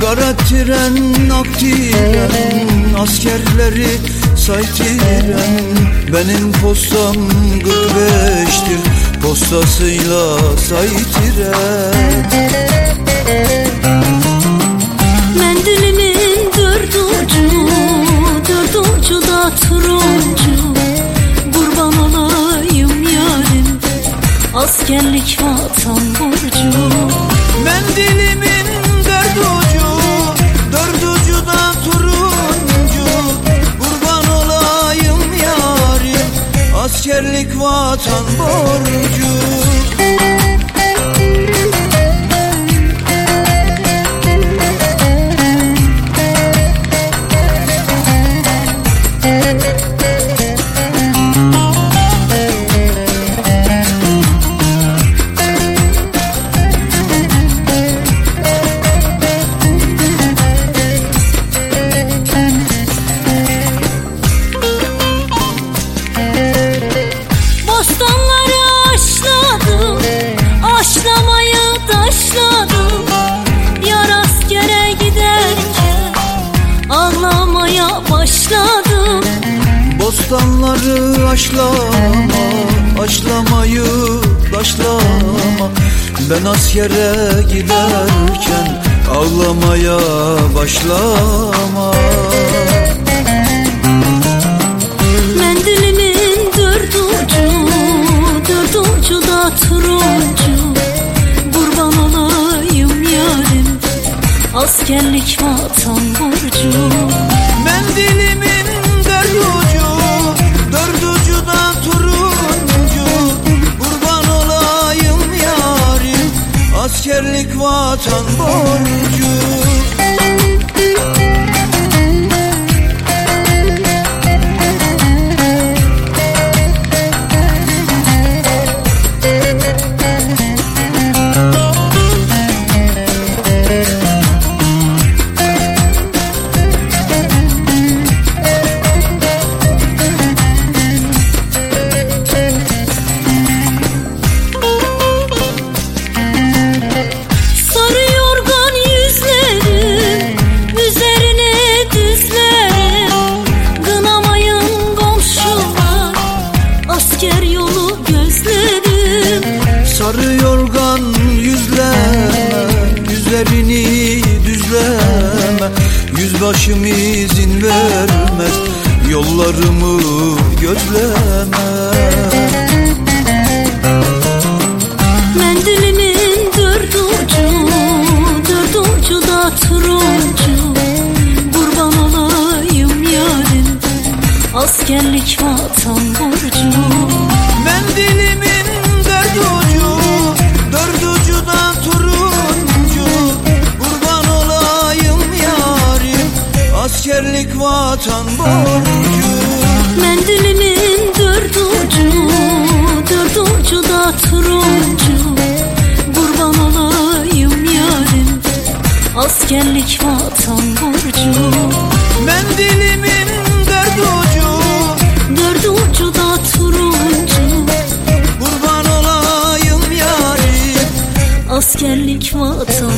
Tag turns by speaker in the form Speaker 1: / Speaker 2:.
Speaker 1: Kara tren aktiren Askerleri saytiren Benim postam 45'tir Postasıyla saytiren
Speaker 2: Mendilimin dört ucu Dört ucu da turuncu Kurban olayım yarim Askerlik vatan borcu
Speaker 1: Askerlik vatan borcu
Speaker 2: Başladım.
Speaker 1: Bostanları aşlama, aşlamayı taşlama Ben askere giderken ağlamaya başlama.
Speaker 2: Mendilimin dört ucu Dört ucu da turuncu. Kurban olayım yarim Askerlik vatan borcu
Speaker 1: vatan borcu
Speaker 2: yorgan
Speaker 1: yüzleme, yüzlerini düzleme. Yüzbaşım izin vermez, yollarımı gözleme.
Speaker 2: Mendilimin dört ucu Dört ucu da turuncu Kurban olayım yarim Askerlik vatan borcu
Speaker 1: vatan borcu
Speaker 2: Mendilimin dört ucu Dört ucu da turuncu. Kurban olayım yarim Askerlik vatan borcu
Speaker 1: Mendilimin dört ucu,
Speaker 2: Dört ucu da turuncu.
Speaker 1: kurban olayım yarim
Speaker 2: Askerlik vatan